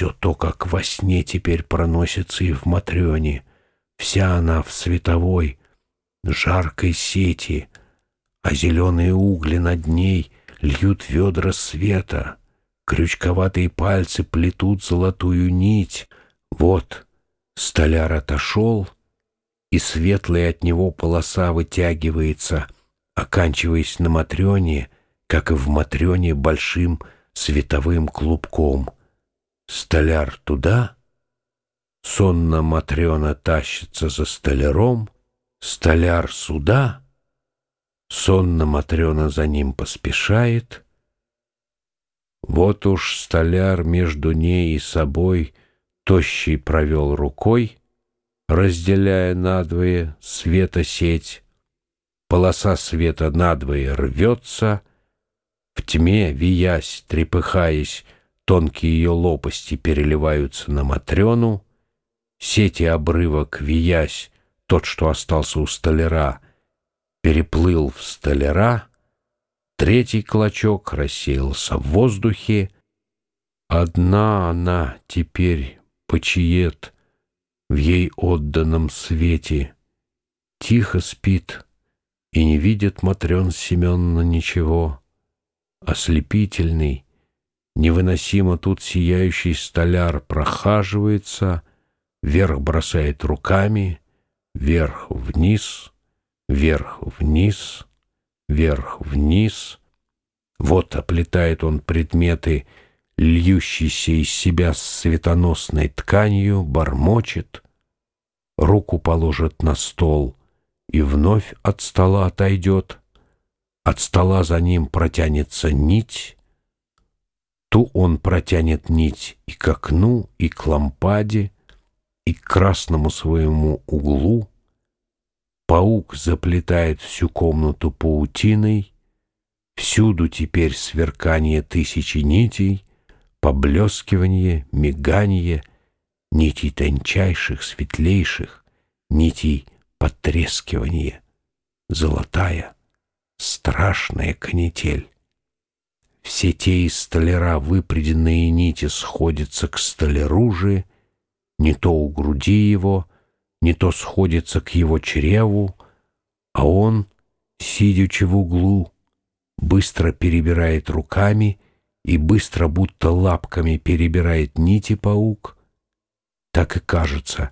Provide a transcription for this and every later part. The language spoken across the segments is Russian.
Все то, как во сне теперь проносится и в Матрёне. Вся она в световой, жаркой сети, а зеленые угли над ней льют ведра света. Крючковатые пальцы плетут золотую нить. Вот столяр отошел, и светлая от него полоса вытягивается, оканчиваясь на Матрёне, как и в Матрёне большим световым клубком. Столяр туда, сонно Матрёна тащится за столяром, столяр сюда, сонно Матрёна за ним поспешает. Вот уж столяр между ней и собой тощий провел рукой, разделяя надвое света сеть. Полоса света надвое рвется, в тьме, виясь, трепыхаясь, тонкие ее лопасти переливаются на Матрёну, сети обрывок, виясь, тот, что остался у столяра, переплыл в столяра, третий клочок рассеялся в воздухе, одна она теперь почиет в ей отданном свете, тихо спит и не видит Матрён Семёновна ничего, ослепительный, Невыносимо тут сияющий столяр прохаживается, вверх бросает руками, вверх-вниз, вверх-вниз, вверх-вниз. Вот оплетает он предметы, льющиеся из себя с светоносной тканью, бормочет, руку положит на стол и вновь от стола отойдет. От стола за ним протянется нить, то он протянет нить и к окну, и к лампаде, и к красному своему углу. Паук заплетает всю комнату паутиной, всюду теперь сверкание тысячи нитей, поблескивание, мигание, нитей тончайших, светлейших, нитей потрескивания, золотая, страшная канитель. Все те из столяра выпреденные нити сходятся к столяру же, не то у груди его, не то сходятся к его чреву, а он, сидячи в углу, быстро перебирает руками и быстро, будто лапками перебирает нити паук, так и кажется,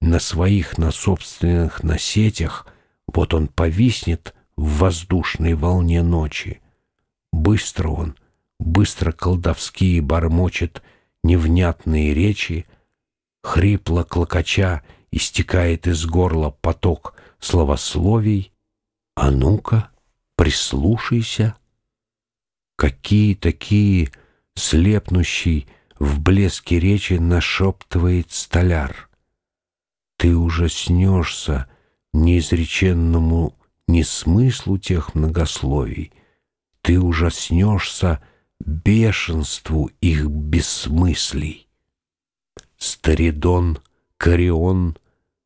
на своих, на собственных, на сетях вот он повиснет в воздушной волне ночи, Быстро он, быстро колдовские бормочет невнятные речи, хрипло клокоча истекает из горла поток словословий. А ну-ка, прислушайся. Какие такие слепнущий в блеске речи нашептывает столяр. Ты ужаснешься неизреченному ни смыслу тех многословий, ты ужаснешься бешенству их бессмыслий. Старидон, Карион,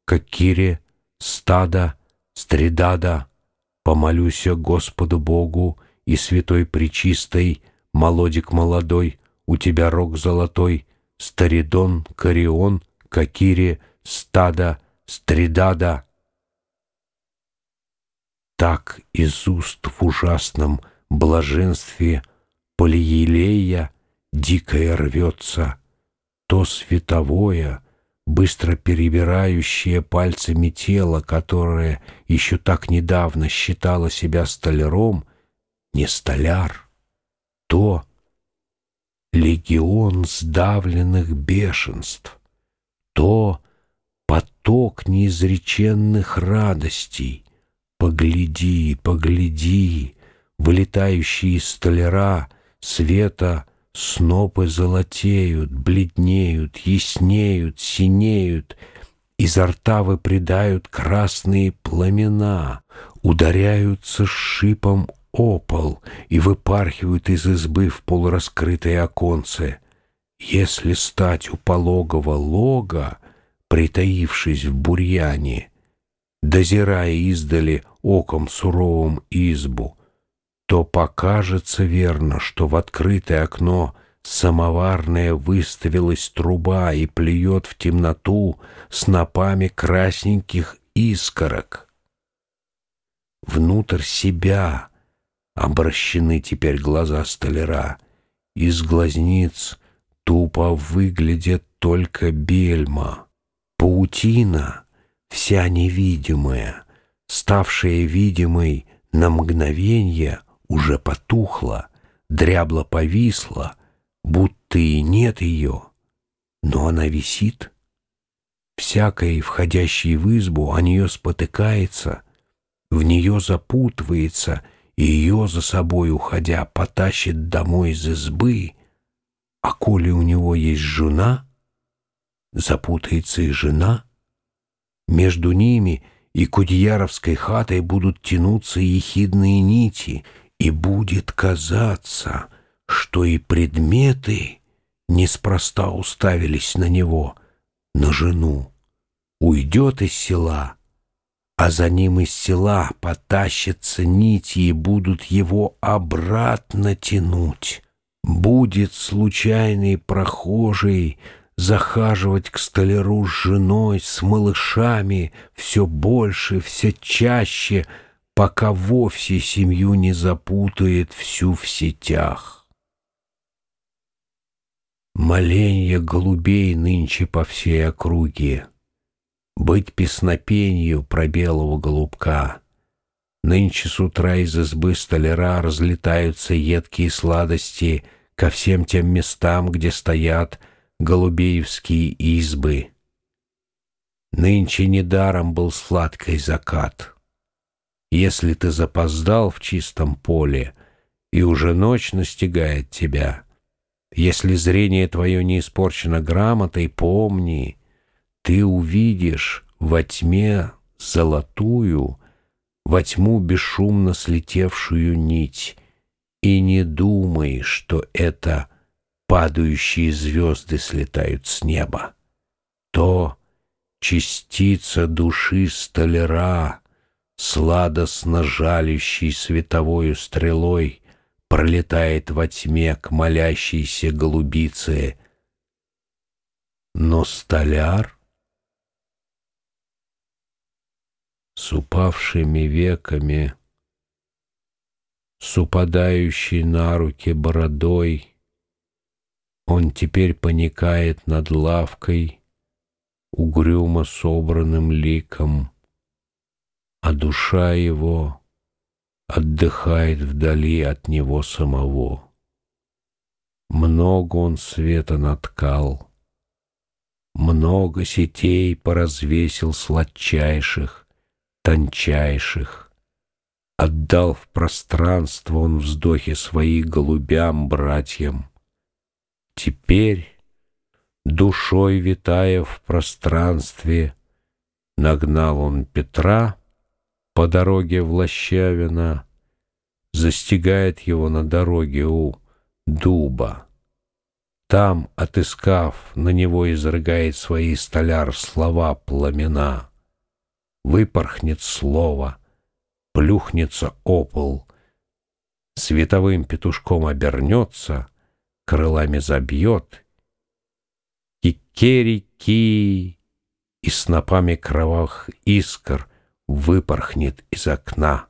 Кокире, Стада, Стридада, помолюся Господу Богу и святой причистой, молодик молодой, у тебя рог золотой, Старидон, Карион, Кокире, Стада, Стридада. Так из уст в ужасном блаженстве полиелея дикое рвется, то световое, быстро перебирающее пальцами тело, которое еще так недавно считало себя столяром, не столяр, то легион сдавленных бешенств, то поток неизреченных радостей. Погляди, погляди, вылетающие из столяра, света, снопы золотеют, бледнеют, яснеют, синеют, изо рта выпредают красные пламена, ударяются шипом о пол и выпархивают из избы в полураскрытое оконце. Если стать у пологого лога, притаившись в бурьяне, дозирая издали оком суровым избу — то покажется верно, что в открытое окно самоварная выставилась труба и плюет в темноту снопами красненьких искорок. Внутрь себя обращены теперь глаза столяра. Из глазниц тупо выглядит только бельма. Паутина, вся невидимая, ставшая видимой на мгновенье, уже потухла, дрябло повисла, будто и нет ее, но она висит. Всякой, входящий в избу, о нее спотыкается, в нее запутывается и ее за собой, уходя, потащит домой из избы, а коли у него есть жена, запутается и жена, между ними и Кудьяровской хатой будут тянуться ехидные нити, и будет казаться, что и предметы неспроста уставились на него, на жену. Уйдет из села, а за ним из села потащатся нити и будут его обратно тянуть. Будет случайный прохожий захаживать к столяру с женой, с малышами все больше, все чаще, пока вовсе семью не запутает всю в сетях. Моленья голубей нынче по всей округе, Быть песнопенью про белого голубка. Нынче с утра из избы столяра Разлетаются едкие сладости Ко всем тем местам, где стоят Голубеевские избы. Нынче недаром был сладкий закат. Если ты запоздал в чистом поле, И уже ночь настигает тебя — если зрение твое не испорчено грамотой, помни, ты увидишь во тьме золотую, во тьму бесшумно слетевшую нить, и не думай, что это падающие звезды слетают с неба. То частица души столяра, сладостно жалящей световою стрелой, пролетает во тьме к молящейся голубице. Но столяр с упавшими веками, с упадающей на руки бородой, он теперь поникает над лавкой, угрюмо собранным ликом, а душа его — отдыхает вдали от него самого. Много он света наткал, много сетей поразвесил сладчайших, тончайших. Отдал в пространство он вздохи свои голубям, братьям. Теперь, душой витая в пространстве, нагнал он Петра — по дороге в Лощавино, застигает его на дороге у дуба. Там, отыскав, на него изрыгает свои столяр слова пламена. Выпорхнет слово, плюхнется опол, световым петушком обернется, крылами забьет, кикерики и снопами кровавых искр выпорхнет из окна.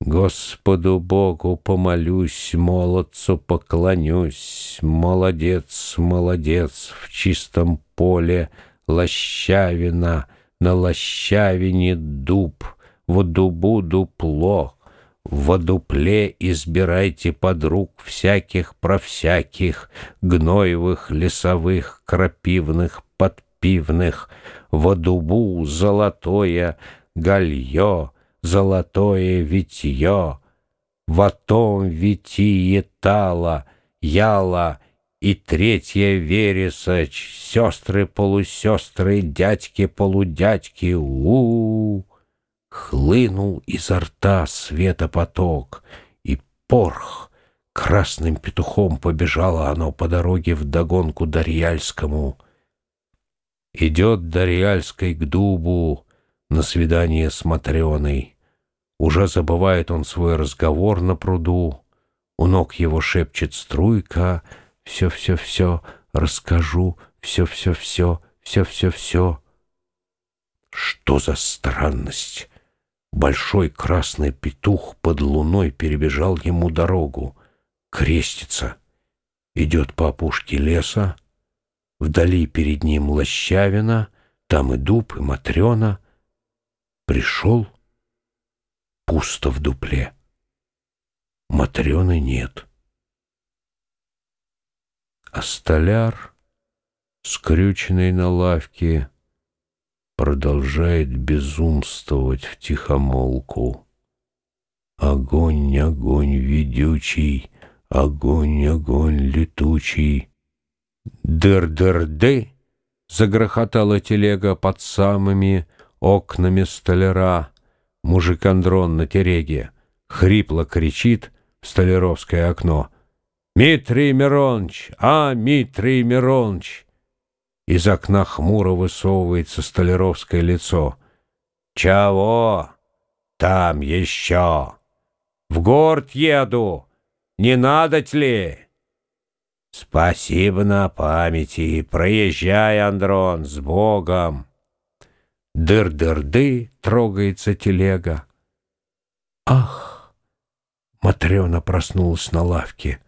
Господу Богу помолюсь, молодцу поклонюсь, Молодец, молодец, в чистом поле лощавина, На лощавине дуб, в дубу дупло, В дупле избирайте подруг всяких про всяких, Гноевых, лесовых, крапивных, подпивных — в дубу золотое галье, золотое витье, в том витие тала, яла и третья вересоч, сестры-полусестры, дядьки-полудядьки, у, -у, у! Хлынул изо рта светопоток, и порх красным петухом побежало оно по дороге вдогонку Дарьяльскому — Идет Дарьяльской к дубу на свидание с Матрёной. Уже забывает он свой разговор на пруду. У ног его шепчет струйка, все-все-все, расскажу, все-все-все, все-все-все. Что за странность? Большой красный петух под луной перебежал ему дорогу. Крестится. Идет по опушке леса. Вдали перед ним лощавина, там и дуб, и матрена. Пришел, пусто в дупле. Матрены нет. А столяр, скрюченный на лавке, продолжает безумствовать в тихомолку. Огонь, огонь ведючий, огонь, огонь летучий. Дыр-дыр-ды! Загрохотала телега под самыми окнами столяра. Мужик Андрон на тереге хрипло кричит в столяровское окно. «Митрий Миронович! А, Митрий Миронович!» Из окна хмуро высовывается столяровское лицо. «Чего? Там еще! В город еду! Не надо ли?» «Спасибо на памяти! Проезжай, Андрон, с Богом!» Дыр-дыр-ды трогается телега. «Ах!» Матрена проснулась на лавке.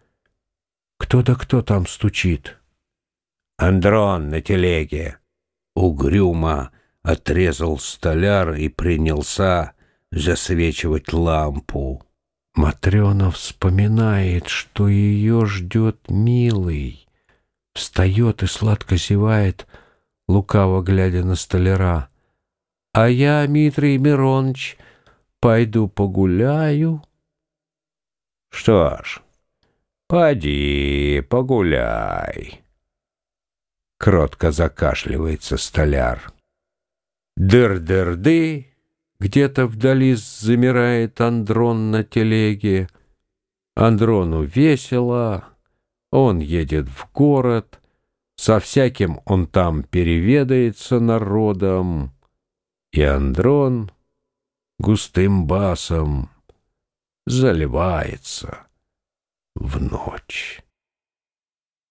«Кто да кто там стучит?» Андрон на телеге. Угрюмо отрезал столяр и принялся засвечивать лампу. Матрена вспоминает, что ее ждет милый. Встает и сладко зевает, лукаво глядя на столяра. А я, Митрий Миронович, пойду погуляю. Что ж, поди погуляй. Кротко закашливается столяр. Дыр-дыр-ды, где-то вдали замирает Андрон на телеге. Андрону весело, он едет в город, со всяким он там переведается народом. И Андрон густым басом заливается в ночь.